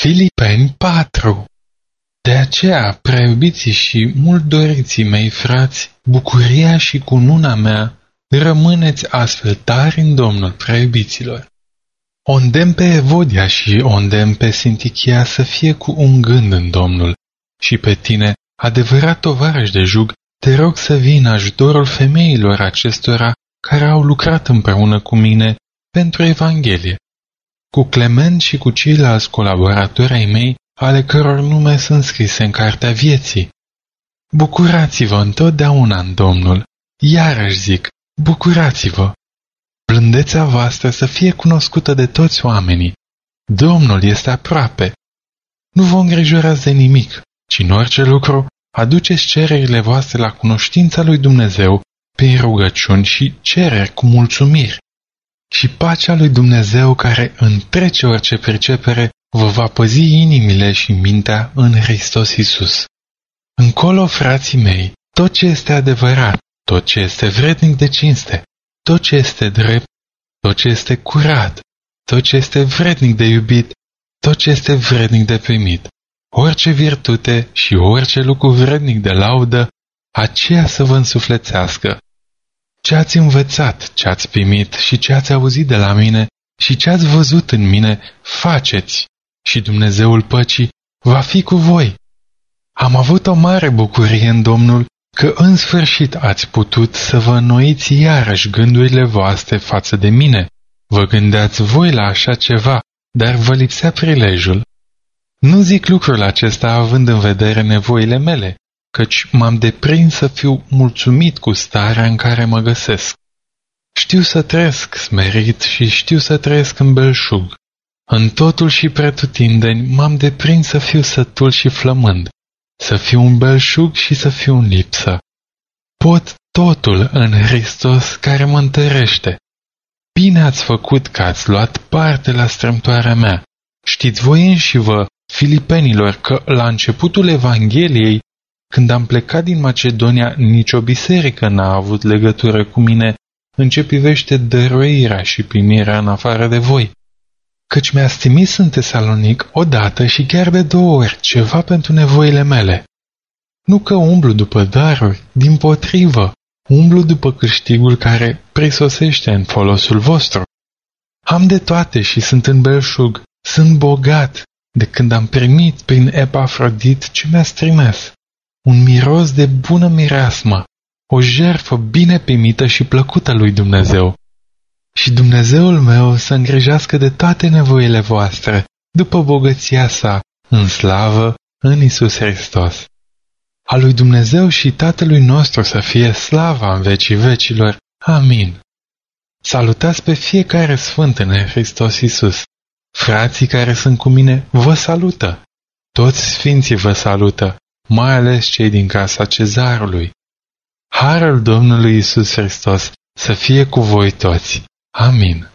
Filipeni 4 De aceea, preiubiții și mult doriții mei frați, bucuria și cununa mea, rămâneți astfel tari în Domnul preiubiților. O îndemn pe Evodia și o îndemn pe Sintichia să fie cu un gând în Domnul și pe tine, adevărat tovarăș de jug, te rog să vii în ajutorul femeilor acestora care au lucrat împreună cu mine pentru Evanghelie. Cu Clement și cu ceilalți colaboratori ai mei, ale căror nume sunt scrise în cartea vieții. Bucurați-vă întotdeauna în Domnul. Iarăși zic, bucurați-vă. Blândețea voastră să fie cunoscută de toți oamenii. Domnul este aproape. Nu vă îngrijorați de nimic, ci în orice lucru aduceți cererile voastre la cunoștința lui Dumnezeu prin rugăciuni și cereri cu mulțumiri. Și pacea lui Dumnezeu care întrece orice percepere vă va păzi inimile și mintea în Hristos Isus. Încolo, frații mei, tot ce este adevărat, tot ce este vrednic de cinste, tot ce este drept, tot ce este curat, tot ce este vrednic de iubit, tot ce este vrednic de primit, orice virtute și orice lucru vrednic de laudă, aceea să vă însuflețească. Ce ați învățat, ce ați primit și ce ați auzit de la mine și ce ați văzut în mine, faceți și Dumnezeul păcii va fi cu voi. Am avut o mare bucurie în Domnul că în sfârșit ați putut să vă înnoiți iarăși gândurile voastre față de mine. Vă gândeați voi la așa ceva, dar vă lipsea prilejul. Nu zic lucrul acesta având în vedere nevoile mele, căci m-am deprins să fiu mulțumit cu starea în care mă găsesc. Știu să trăiesc smerit și știu să trăiesc în belșug. În totul și pretutindeni m-am deprins să fiu sătul și flămând, să fiu un belșug și să fiu în lipsă. Pot totul în Hristos care mă întărește. Bine ați făcut că ați luat parte la strâmtoarea mea. Știți voi și vă, filipenilor, că la începutul Evangheliei, când am plecat din Macedonia, nicio biserică n-a avut legătură cu mine în ce privește dăruirea și primirea în afară de voi căci mi-ați trimis în Tesalonic odată și chiar de două ori ceva pentru nevoile mele. Nu că umblu după daruri, din potrivă, umblu după câștigul care prisosește în folosul vostru. Am de toate și sunt în belșug, sunt bogat, de când am primit prin Epafrodit ce mi-ați trimis. Un miros de bună mireasmă, o jerfă bine primită și plăcută lui Dumnezeu și Dumnezeul meu să îngrijească de toate nevoile voastre, după bogăția sa, în slavă, în Isus Hristos. A lui Dumnezeu și Tatălui nostru să fie slava în vecii vecilor. Amin. Salutați pe fiecare sfânt în Hristos Isus. Frații care sunt cu mine vă salută. Toți sfinții vă salută, mai ales cei din casa cezarului. Harul Domnului Isus Hristos să fie cu voi toți. Amin.